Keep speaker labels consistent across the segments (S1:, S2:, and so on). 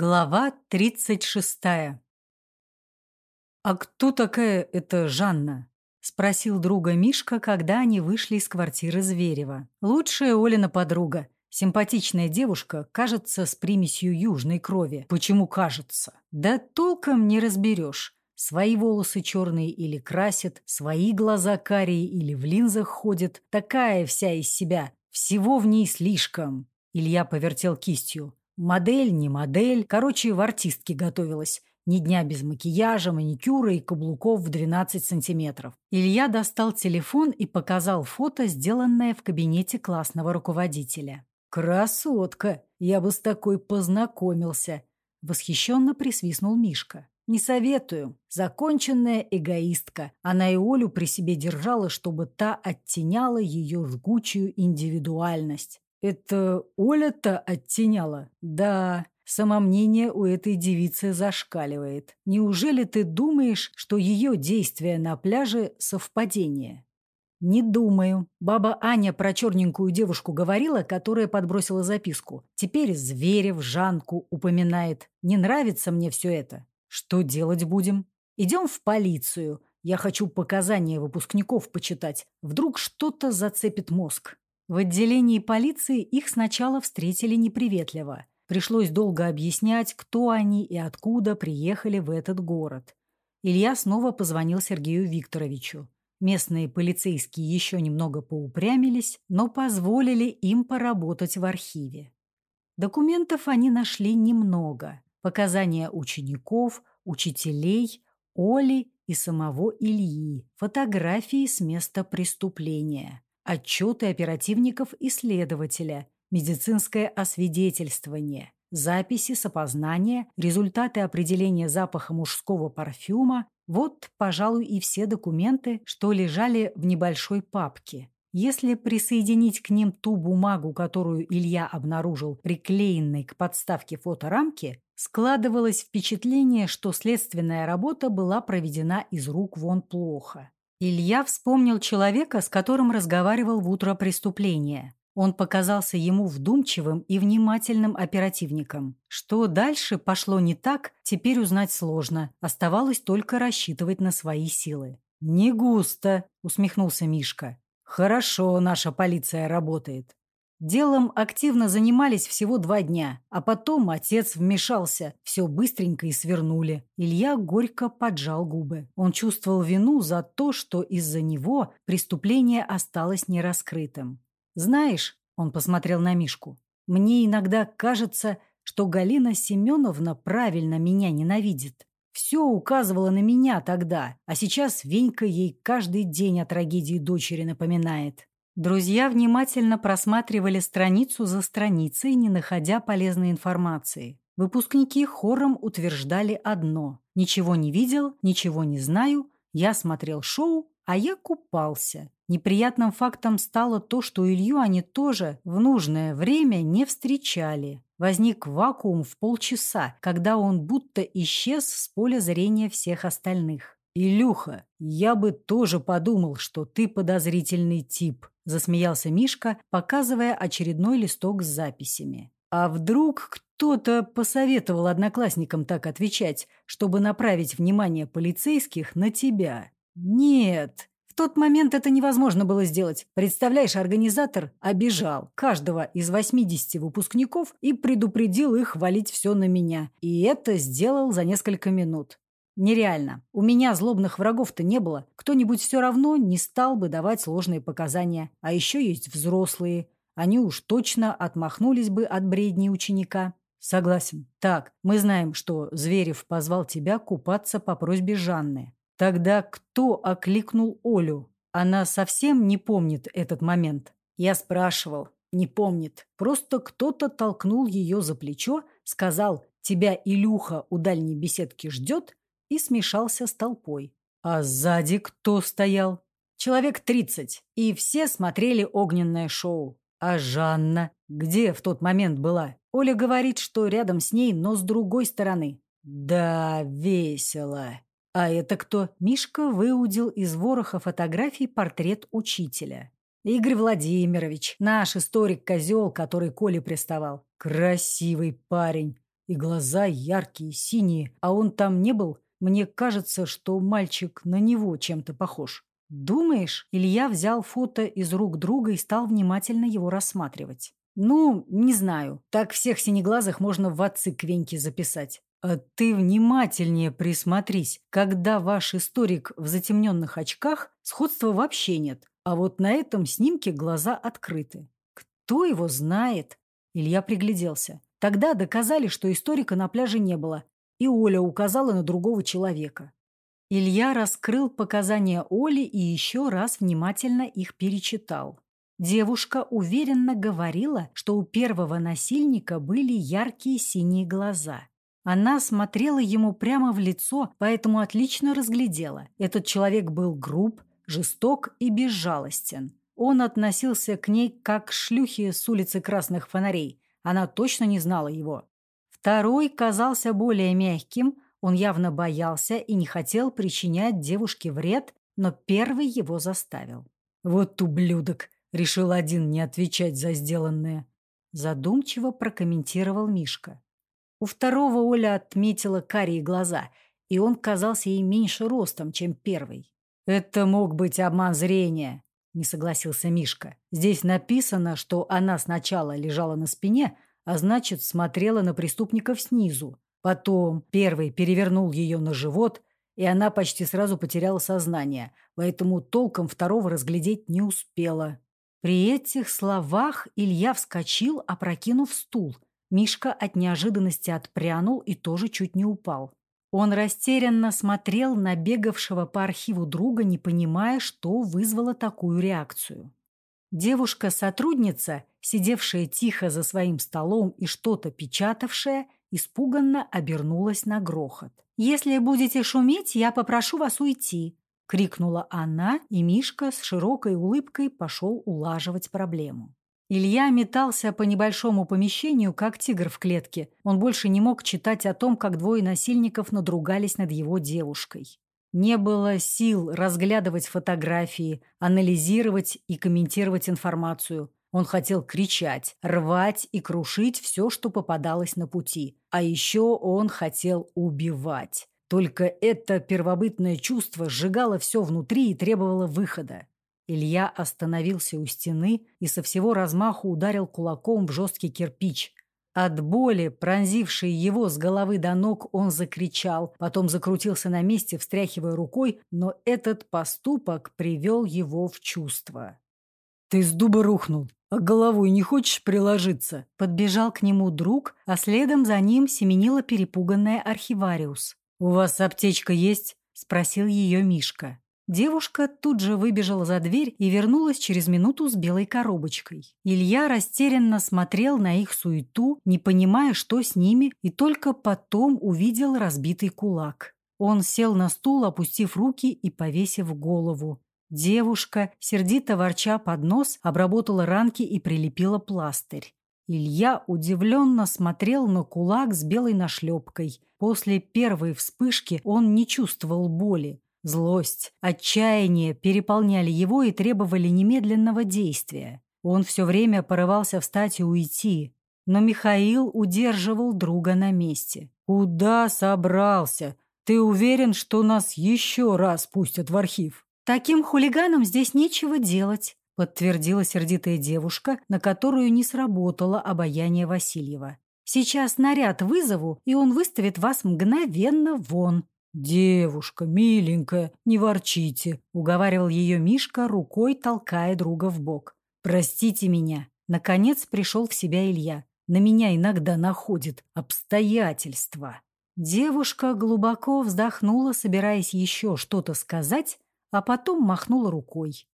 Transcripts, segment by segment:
S1: Глава 36. «А кто такая эта Жанна?» — спросил друга Мишка, когда они вышли из квартиры Зверева. «Лучшая Олина подруга. Симпатичная девушка, кажется, с примесью южной крови. Почему кажется? Да толком не разберешь. Свои волосы черные или красит, свои глаза карие или в линзах ходит. Такая вся из себя. Всего в ней слишком». Илья повертел кистью. Модель, не модель. Короче, в артистке готовилась. Ни дня без макияжа, маникюра и каблуков в 12 сантиметров. Илья достал телефон и показал фото, сделанное в кабинете классного руководителя. «Красотка! Я бы с такой познакомился!» Восхищенно присвистнул Мишка. «Не советую. Законченная эгоистка. Она и Олю при себе держала, чтобы та оттеняла ее жгучую индивидуальность. Это Оля-то оттеняла? Да, самомнение у этой девицы зашкаливает. Неужели ты думаешь, что ее действия на пляже — совпадение? «Не думаю. Баба Аня про черненькую девушку говорила, которая подбросила записку. Теперь Зверев Жанку упоминает. Не нравится мне все это. Что делать будем? Идем в полицию. Я хочу показания выпускников почитать. Вдруг что-то зацепит мозг». В отделении полиции их сначала встретили неприветливо. Пришлось долго объяснять, кто они и откуда приехали в этот город. Илья снова позвонил Сергею Викторовичу. Местные полицейские еще немного поупрямились, но позволили им поработать в архиве. Документов они нашли немного. Показания учеников, учителей, Оли и самого Ильи, фотографии с места преступления отчеты оперативников и следователя, медицинское освидетельствование, записи с опознания, результаты определения запаха мужского парфюма – вот, пожалуй, и все документы, что лежали в небольшой папке. Если присоединить к ним ту бумагу, которую Илья обнаружил приклеенной к подставке фоторамки, складывалось впечатление, что следственная работа была проведена из рук вон плохо. Илья вспомнил человека, с которым разговаривал в утро преступления. Он показался ему вдумчивым и внимательным оперативником. Что дальше пошло не так, теперь узнать сложно. Оставалось только рассчитывать на свои силы. «Не густо», — усмехнулся Мишка. «Хорошо наша полиция работает. Делом активно занимались всего два дня, а потом отец вмешался, все быстренько и свернули. Илья горько поджал губы. Он чувствовал вину за то, что из-за него преступление осталось нераскрытым. «Знаешь», — он посмотрел на Мишку, — «мне иногда кажется, что Галина Семеновна правильно меня ненавидит. Все указывало на меня тогда, а сейчас Венька ей каждый день о трагедии дочери напоминает. Друзья внимательно просматривали страницу за страницей, не находя полезной информации. Выпускники хором утверждали одно. «Ничего не видел, ничего не знаю, я смотрел шоу, а я купался». Неприятным фактом стало то, что Илью они тоже в нужное время не встречали. Возник вакуум в полчаса, когда он будто исчез с поля зрения всех остальных. «Илюха, я бы тоже подумал, что ты подозрительный тип», засмеялся Мишка, показывая очередной листок с записями. А вдруг кто-то посоветовал одноклассникам так отвечать, чтобы направить внимание полицейских на тебя? Нет, в тот момент это невозможно было сделать. Представляешь, организатор обижал каждого из 80 выпускников и предупредил их валить все на меня. И это сделал за несколько минут. Нереально. У меня злобных врагов-то не было. Кто-нибудь все равно не стал бы давать сложные показания. А еще есть взрослые. Они уж точно отмахнулись бы от бредни ученика. Согласен. Так, мы знаем, что Зверев позвал тебя купаться по просьбе Жанны. Тогда кто окликнул Олю? Она совсем не помнит этот момент. Я спрашивал. Не помнит. Просто кто-то толкнул ее за плечо, сказал, тебя Илюха у дальней беседки ждет, и смешался с толпой. А сзади кто стоял? Человек тридцать, и все смотрели огненное шоу. А Жанна где в тот момент была? Оля говорит, что рядом с ней, но с другой стороны. Да, весело. А это кто? Мишка выудил из вороха фотографий портрет учителя. Игорь Владимирович, наш историк-козел, который Коле приставал. Красивый парень. И глаза яркие, синие, а он там не был. Мне кажется, что мальчик на него чем-то похож. Думаешь? Илья взял фото из рук друга и стал внимательно его рассматривать. Ну, не знаю. Так всех синеглазых можно в отцы к записать. А ты внимательнее присмотрись. Когда ваш историк в затемненных очках, сходства вообще нет. А вот на этом снимке глаза открыты. Кто его знает? Илья пригляделся. Тогда доказали, что историка на пляже не было. И Оля указала на другого человека. Илья раскрыл показания Оли и еще раз внимательно их перечитал. Девушка уверенно говорила, что у первого насильника были яркие синие глаза. Она смотрела ему прямо в лицо, поэтому отлично разглядела. Этот человек был груб, жесток и безжалостен. Он относился к ней как к шлюхе с улицы Красных Фонарей. Она точно не знала его. Второй казался более мягким, он явно боялся и не хотел причинять девушке вред, но первый его заставил. «Вот ублюдок!» — решил один не отвечать за сделанное. Задумчиво прокомментировал Мишка. У второго Оля отметила карие глаза, и он казался ей меньше ростом, чем первый. «Это мог быть обман зрения», — не согласился Мишка. «Здесь написано, что она сначала лежала на спине, а значит, смотрела на преступников снизу. Потом первый перевернул ее на живот, и она почти сразу потеряла сознание, поэтому толком второго разглядеть не успела». При этих словах Илья вскочил, опрокинув стул — Мишка от неожиданности отпрянул и тоже чуть не упал. Он растерянно смотрел на бегавшего по архиву друга, не понимая, что вызвало такую реакцию. Девушка-сотрудница, сидевшая тихо за своим столом и что-то печатавшая, испуганно обернулась на грохот. «Если будете шуметь, я попрошу вас уйти», — крикнула она, и Мишка с широкой улыбкой пошел улаживать проблему. Илья метался по небольшому помещению, как тигр в клетке. Он больше не мог читать о том, как двое насильников надругались над его девушкой. Не было сил разглядывать фотографии, анализировать и комментировать информацию. Он хотел кричать, рвать и крушить все, что попадалось на пути. А еще он хотел убивать. Только это первобытное чувство сжигало все внутри и требовало выхода. Илья остановился у стены и со всего размаху ударил кулаком в жесткий кирпич. От боли, пронзившей его с головы до ног, он закричал, потом закрутился на месте, встряхивая рукой, но этот поступок привел его в чувство. «Ты с дуба рухнул, а головой не хочешь приложиться?» Подбежал к нему друг, а следом за ним семенила перепуганная архивариус. «У вас аптечка есть?» – спросил ее Мишка. Девушка тут же выбежала за дверь и вернулась через минуту с белой коробочкой. Илья растерянно смотрел на их суету, не понимая, что с ними, и только потом увидел разбитый кулак. Он сел на стул, опустив руки и повесив голову. Девушка, сердито ворча под нос, обработала ранки и прилепила пластырь. Илья удивленно смотрел на кулак с белой нашлепкой. После первой вспышки он не чувствовал боли. Злость, отчаяние переполняли его и требовали немедленного действия. Он все время порывался встать и уйти, но Михаил удерживал друга на месте. «Куда собрался? Ты уверен, что нас еще раз пустят в архив?» «Таким хулиганам здесь нечего делать», подтвердила сердитая девушка, на которую не сработало обаяние Васильева. «Сейчас наряд вызову, и он выставит вас мгновенно вон». «Девушка, миленькая, не ворчите», — уговаривал ее Мишка, рукой толкая друга в бок. «Простите меня». Наконец пришел в себя Илья. На меня иногда находит обстоятельства. Девушка глубоко вздохнула, собираясь еще что-то сказать, а потом махнула рукой.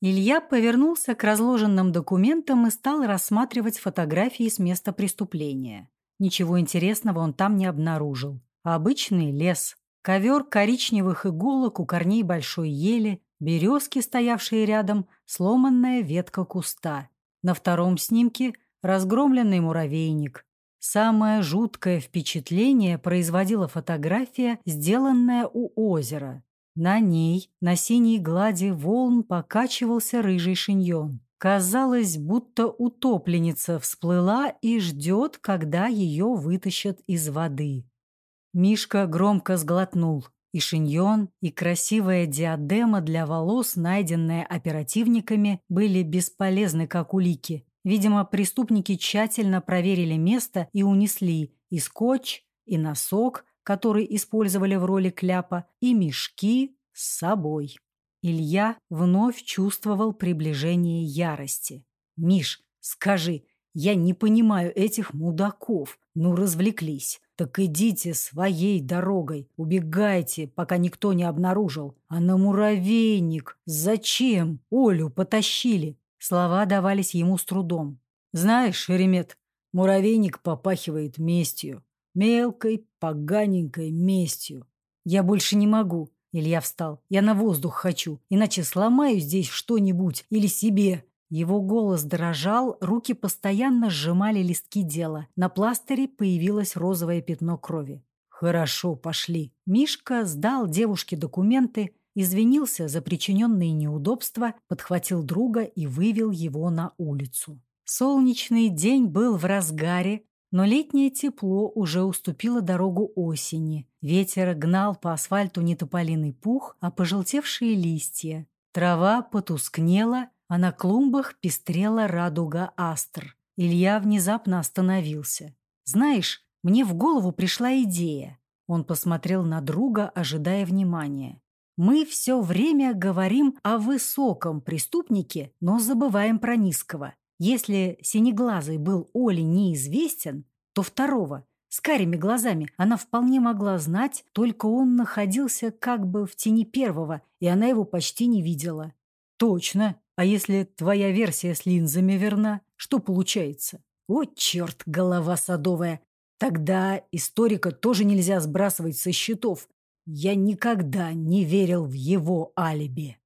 S1: Илья повернулся к разложенным документам и стал рассматривать фотографии с места преступления. Ничего интересного он там не обнаружил. Обычный лес, Ковер коричневых иголок у корней большой ели, березки, стоявшие рядом, сломанная ветка куста. На втором снимке разгромленный муравейник. Самое жуткое впечатление производила фотография, сделанная у озера. На ней, на синей глади волн, покачивался рыжий шиньон. Казалось, будто утопленница всплыла и ждет, когда ее вытащат из воды. Мишка громко сглотнул. И шиньон, и красивая диадема для волос, найденная оперативниками, были бесполезны как улики. Видимо, преступники тщательно проверили место и унесли и скотч, и носок, который использовали в роли кляпа, и мешки с собой. Илья вновь чувствовал приближение ярости. «Миш, скажи, я не понимаю этих мудаков. Ну, развлеклись. Так идите своей дорогой, убегайте, пока никто не обнаружил. А на муравейник зачем Олю потащили? Слова давались ему с трудом. Знаешь, Шеремет, муравейник попахивает местью. Мелкой, поганенькой местью. Я больше не могу. Илья встал. Я на воздух хочу, иначе сломаю здесь что-нибудь или себе. Его голос дрожал, руки постоянно сжимали листки дела. На пластыре появилось розовое пятно крови. «Хорошо, пошли». Мишка сдал девушке документы, извинился за причиненные неудобства, подхватил друга и вывел его на улицу. Солнечный день был в разгаре, но летнее тепло уже уступило дорогу осени. Ветер гнал по асфальту не тополиный пух, а пожелтевшие листья. Трава потускнела, а на клумбах пестрела радуга астр. Илья внезапно остановился. «Знаешь, мне в голову пришла идея». Он посмотрел на друга, ожидая внимания. «Мы все время говорим о высоком преступнике, но забываем про низкого. Если Синеглазый был Оле неизвестен, то второго, с карими глазами, она вполне могла знать, только он находился как бы в тени первого, и она его почти не видела. «Точно!» А если твоя версия с линзами верна, что получается? О, черт, голова садовая! Тогда историка тоже нельзя сбрасывать со счетов. Я никогда не верил в его алиби.